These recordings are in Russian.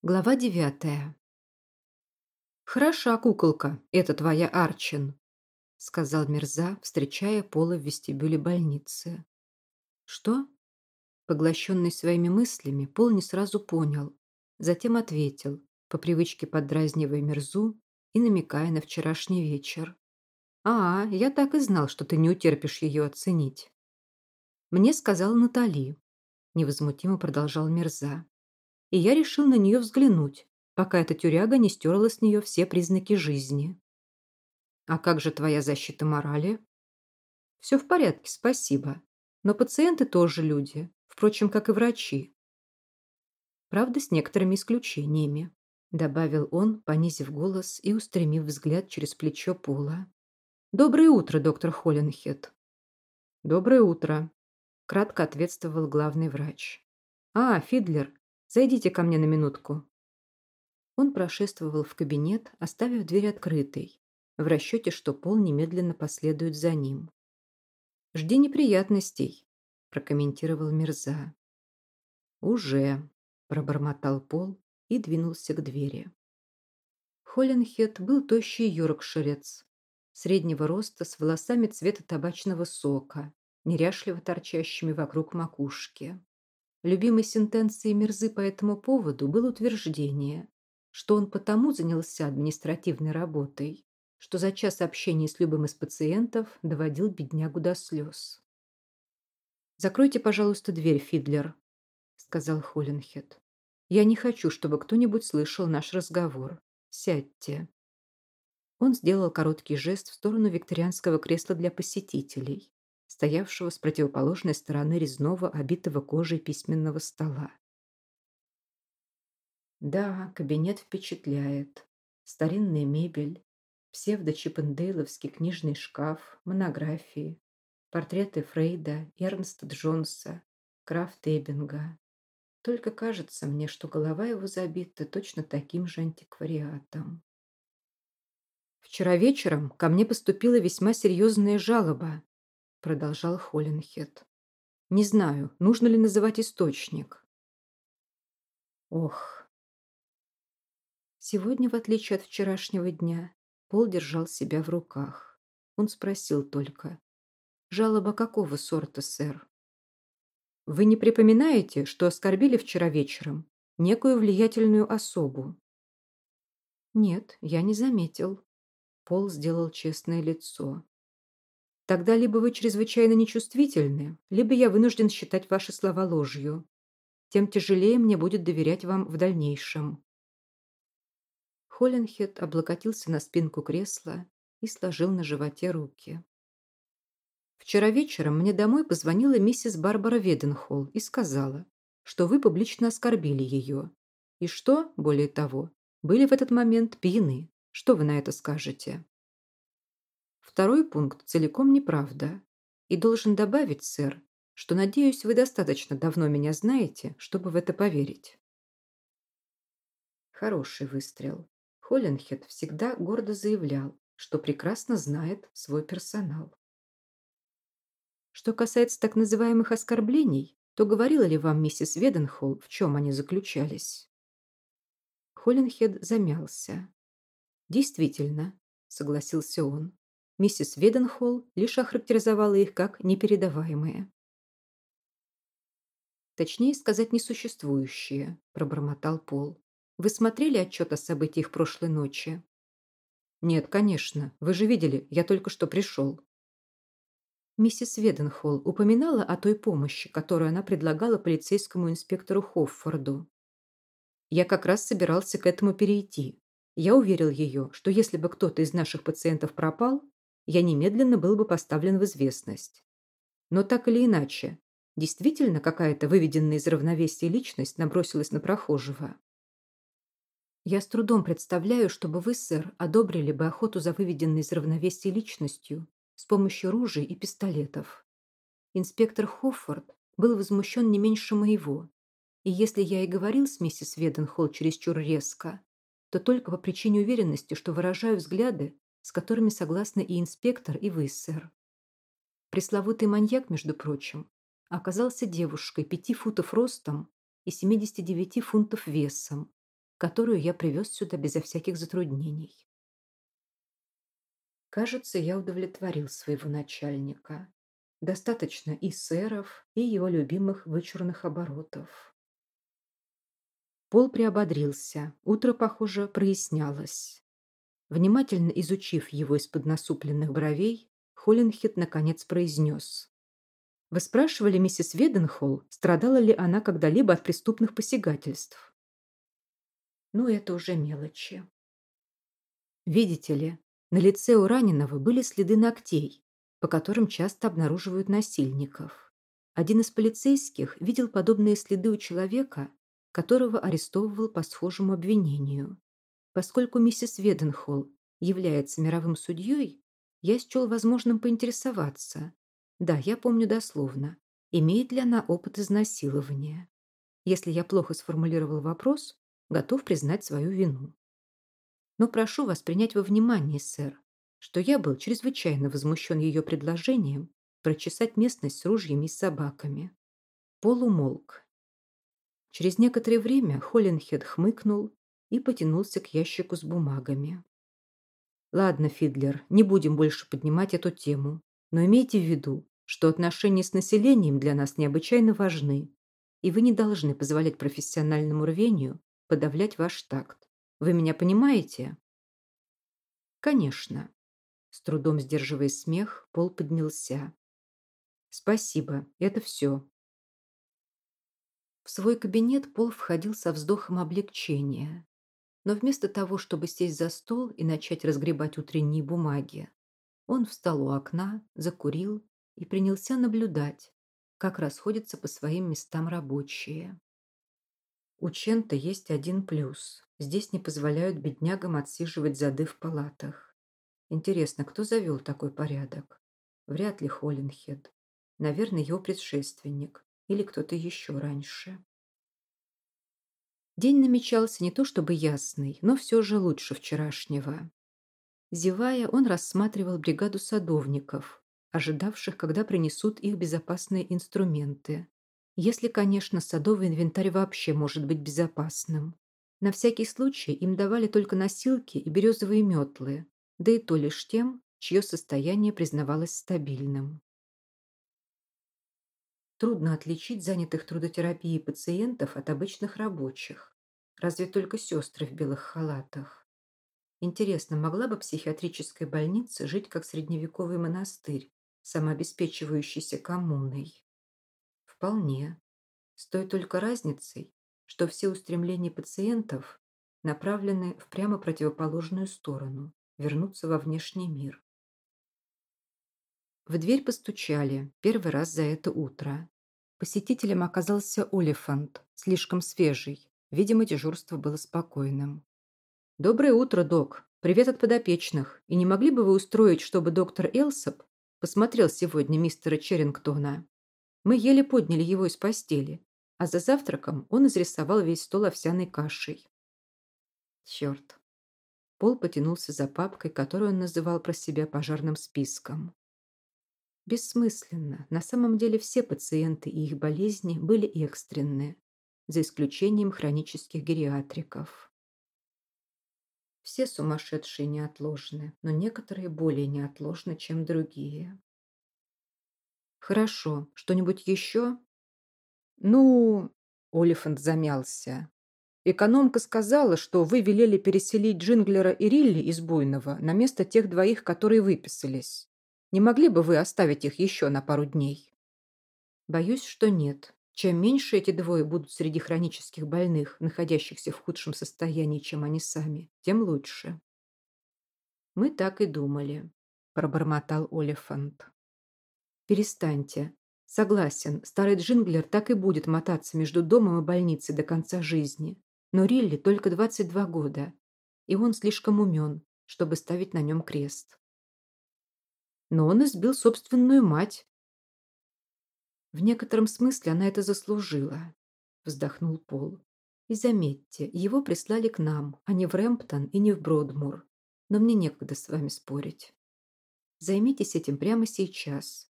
Глава девятая. «Хороша куколка, это твоя Арчин», — сказал Мирза, встречая Пола в вестибюле больницы. «Что?» Поглощенный своими мыслями, Пол не сразу понял, затем ответил, по привычке подразнивая Мирзу и намекая на вчерашний вечер. «А, я так и знал, что ты не утерпишь ее оценить». «Мне сказала Натали», — невозмутимо продолжал Мирза и я решил на нее взглянуть, пока эта тюряга не стерла с нее все признаки жизни. «А как же твоя защита морали?» «Все в порядке, спасибо. Но пациенты тоже люди, впрочем, как и врачи. Правда, с некоторыми исключениями», добавил он, понизив голос и устремив взгляд через плечо Пола. «Доброе утро, доктор Холленхед». «Доброе утро», — кратко ответствовал главный врач. «А, Фидлер, Зайдите ко мне на минутку». Он прошествовал в кабинет, оставив дверь открытой, в расчете, что Пол немедленно последует за ним. «Жди неприятностей», – прокомментировал Мирза. «Уже», – пробормотал Пол и двинулся к двери. Холленхед был тощий йоркширец, среднего роста с волосами цвета табачного сока, неряшливо торчащими вокруг макушки. Любимой сентенцией Мирзы по этому поводу было утверждение, что он потому занялся административной работой, что за час общения с любым из пациентов доводил беднягу до слез. «Закройте, пожалуйста, дверь, Фидлер», — сказал Холленхед. «Я не хочу, чтобы кто-нибудь слышал наш разговор. Сядьте». Он сделал короткий жест в сторону викторианского кресла для посетителей, стоявшего с противоположной стороны резного, обитого кожей письменного стола. Да, кабинет впечатляет. Старинная мебель, псевдо-чиппендейловский книжный шкаф, монографии, портреты Фрейда, Эрнста Джонса, Крафта Эббинга. Только кажется мне, что голова его забита точно таким же антиквариатом. Вчера вечером ко мне поступила весьма серьезная жалоба продолжал Холленхед. Не знаю, нужно ли называть источник. Ох. Сегодня, в отличие от вчерашнего дня, Пол держал себя в руках. Он спросил только. «Жалоба какого сорта, сэр?» «Вы не припоминаете, что оскорбили вчера вечером некую влиятельную особу?» «Нет, я не заметил». Пол сделал честное лицо. Тогда либо вы чрезвычайно нечувствительны, либо я вынужден считать ваши слова ложью. Тем тяжелее мне будет доверять вам в дальнейшем. Холленхед облокотился на спинку кресла и сложил на животе руки. Вчера вечером мне домой позвонила миссис Барбара Веденхолл и сказала, что вы публично оскорбили ее. И что, более того, были в этот момент пьяны. Что вы на это скажете? Второй пункт целиком неправда. И должен добавить, сэр, что, надеюсь, вы достаточно давно меня знаете, чтобы в это поверить. Хороший выстрел. Холленхед всегда гордо заявлял, что прекрасно знает свой персонал. Что касается так называемых оскорблений, то говорила ли вам миссис Веденхолл, в чем они заключались? Холленхед замялся. «Действительно», — согласился он, Миссис Веденхолл лишь охарактеризовала их как непередаваемые. «Точнее сказать, несуществующие», – пробормотал Пол. «Вы смотрели отчет о событиях прошлой ночи?» «Нет, конечно. Вы же видели, я только что пришел». Миссис Веденхолл упоминала о той помощи, которую она предлагала полицейскому инспектору Хоффорду. Я как раз собирался к этому перейти. Я уверил ее, что если бы кто-то из наших пациентов пропал, я немедленно был бы поставлен в известность. Но так или иначе, действительно какая-то выведенная из равновесия личность набросилась на прохожего. Я с трудом представляю, чтобы вы, сэр, одобрили бы охоту за выведенной из равновесия личностью с помощью ружей и пистолетов. Инспектор Хоффорд был возмущен не меньше моего, и если я и говорил с миссис Веденхолл чересчур резко, то только по причине уверенности, что выражаю взгляды, с которыми согласны и инспектор, и вы, сэр. Пресловутый маньяк, между прочим, оказался девушкой пяти футов ростом и 79 фунтов весом, которую я привез сюда безо всяких затруднений. Кажется, я удовлетворил своего начальника. Достаточно и сэров, и его любимых вычурных оборотов. Пол приободрился. Утро, похоже, прояснялось. Внимательно изучив его из-под насупленных бровей, Холлинхед наконец произнес. «Вы спрашивали миссис Веденхолл, страдала ли она когда-либо от преступных посягательств?» «Ну, это уже мелочи». «Видите ли, на лице у раненого были следы ногтей, по которым часто обнаруживают насильников. Один из полицейских видел подобные следы у человека, которого арестовывал по схожему обвинению. Поскольку миссис Веденхолл является мировым судьей, я счел возможным поинтересоваться. Да, я помню дословно. Имеет ли она опыт изнасилования? Если я плохо сформулировал вопрос, готов признать свою вину. Но прошу вас принять во внимание, сэр, что я был чрезвычайно возмущен ее предложением прочесать местность с ружьями и собаками. Полумолк. Через некоторое время Холленхед хмыкнул и потянулся к ящику с бумагами. «Ладно, Фидлер, не будем больше поднимать эту тему, но имейте в виду, что отношения с населением для нас необычайно важны, и вы не должны позволять профессиональному рвению подавлять ваш такт. Вы меня понимаете?» «Конечно». С трудом сдерживая смех, Пол поднялся. «Спасибо, это все». В свой кабинет Пол входил со вздохом облегчения. Но вместо того, чтобы сесть за стол и начать разгребать утренние бумаги, он встал у окна, закурил и принялся наблюдать, как расходятся по своим местам рабочие. У Чента есть один плюс. Здесь не позволяют беднягам отсиживать зады в палатах. Интересно, кто завел такой порядок? Вряд ли Холлинхед. Наверное, его предшественник или кто-то еще раньше. День намечался не то чтобы ясный, но все же лучше вчерашнего. Зевая, он рассматривал бригаду садовников, ожидавших, когда принесут их безопасные инструменты. Если, конечно, садовый инвентарь вообще может быть безопасным. На всякий случай им давали только носилки и березовые метлы, да и то лишь тем, чье состояние признавалось стабильным. Трудно отличить занятых трудотерапией пациентов от обычных рабочих. Разве только сестры в белых халатах. Интересно, могла бы психиатрическая больница жить как средневековый монастырь, самообеспечивающийся коммуной? Вполне. С той только разницей, что все устремления пациентов направлены в прямо противоположную сторону, вернуться во внешний мир. В дверь постучали, первый раз за это утро. Посетителем оказался Олифант, слишком свежий. Видимо, дежурство было спокойным. «Доброе утро, док. Привет от подопечных. И не могли бы вы устроить, чтобы доктор Элсоп посмотрел сегодня мистера Черрингтона? Мы еле подняли его из постели, а за завтраком он изрисовал весь стол овсяной кашей». Черт. Пол потянулся за папкой, которую он называл про себя пожарным списком. Бессмысленно. На самом деле все пациенты и их болезни были экстренные, за исключением хронических гериатриков. Все сумасшедшие неотложны, но некоторые более неотложны, чем другие. Хорошо, что-нибудь еще? Ну, Олифант замялся. Экономка сказала, что вы велели переселить Джинглера и Рилли из Буйного на место тех двоих, которые выписались. Не могли бы вы оставить их еще на пару дней? Боюсь, что нет. Чем меньше эти двое будут среди хронических больных, находящихся в худшем состоянии, чем они сами, тем лучше. Мы так и думали, пробормотал Олифант. Перестаньте. Согласен, старый Джинглер так и будет мотаться между домом и больницей до конца жизни. Но Рилли только 22 года, и он слишком умен, чтобы ставить на нем крест но он избил собственную мать. В некотором смысле она это заслужила, вздохнул Пол. И заметьте, его прислали к нам, а не в Рэмптон и не в Бродмур. Но мне некогда с вами спорить. Займитесь этим прямо сейчас.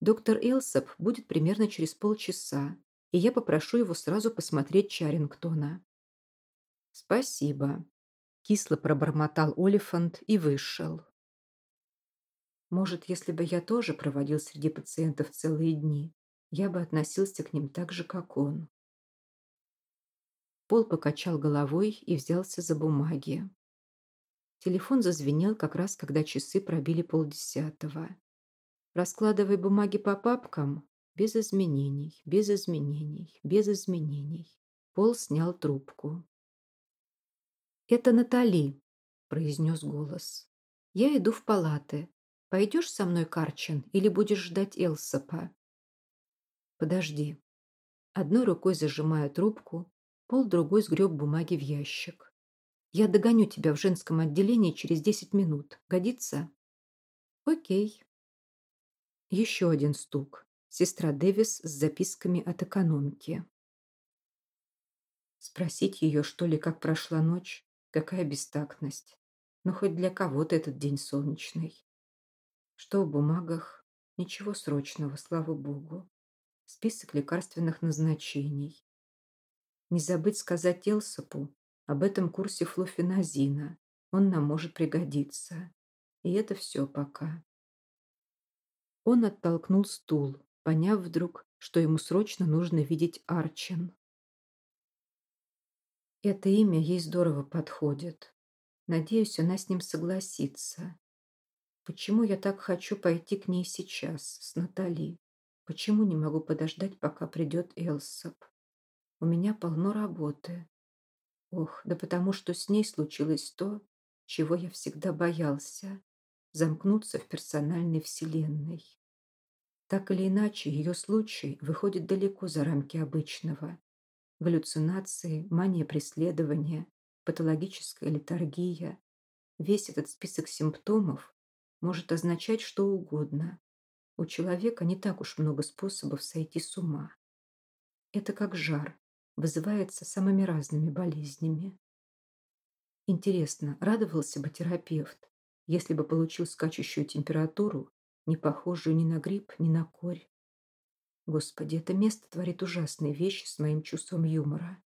Доктор Элсоп будет примерно через полчаса, и я попрошу его сразу посмотреть Чарингтона. «Спасибо», — кисло пробормотал Олифант и вышел. Может, если бы я тоже проводил среди пациентов целые дни, я бы относился к ним так же, как он. Пол покачал головой и взялся за бумаги. Телефон зазвенел как раз, когда часы пробили полдесятого. Раскладывай бумаги по папкам, без изменений, без изменений, без изменений. Пол снял трубку. «Это Натали», — произнес голос. «Я иду в палаты. Пойдешь со мной, Карчин, или будешь ждать Элсопа?» «Подожди». Одной рукой зажимая трубку, Пол другой сгреб бумаги в ящик. «Я догоню тебя в женском отделении через десять минут. Годится?» «Окей». Еще один стук. Сестра Дэвис с записками от экономки. Спросить ее, что ли, как прошла ночь? Какая бестактность. Но хоть для кого-то этот день солнечный. Что в бумагах? Ничего срочного, слава богу. Список лекарственных назначений. Не забыть сказать Элсопу об этом курсе флуфеназина. Он нам может пригодиться. И это все пока. Он оттолкнул стул, поняв вдруг, что ему срочно нужно видеть Арчин. Это имя ей здорово подходит. Надеюсь, она с ним согласится. Почему я так хочу пойти к ней сейчас, с Натали? Почему не могу подождать, пока придет Элсоп? У меня полно работы. Ох, да потому что с ней случилось то, чего я всегда боялся – замкнуться в персональной вселенной. Так или иначе, ее случай выходит далеко за рамки обычного. Галлюцинации, мания преследования, патологическая литургия. Весь этот список симптомов может означать что угодно. У человека не так уж много способов сойти с ума. Это как жар, вызывается самыми разными болезнями. Интересно, радовался бы терапевт, если бы получил скачущую температуру, не похожую ни на грипп, ни на корь. Господи, это место творит ужасные вещи с моим чувством юмора.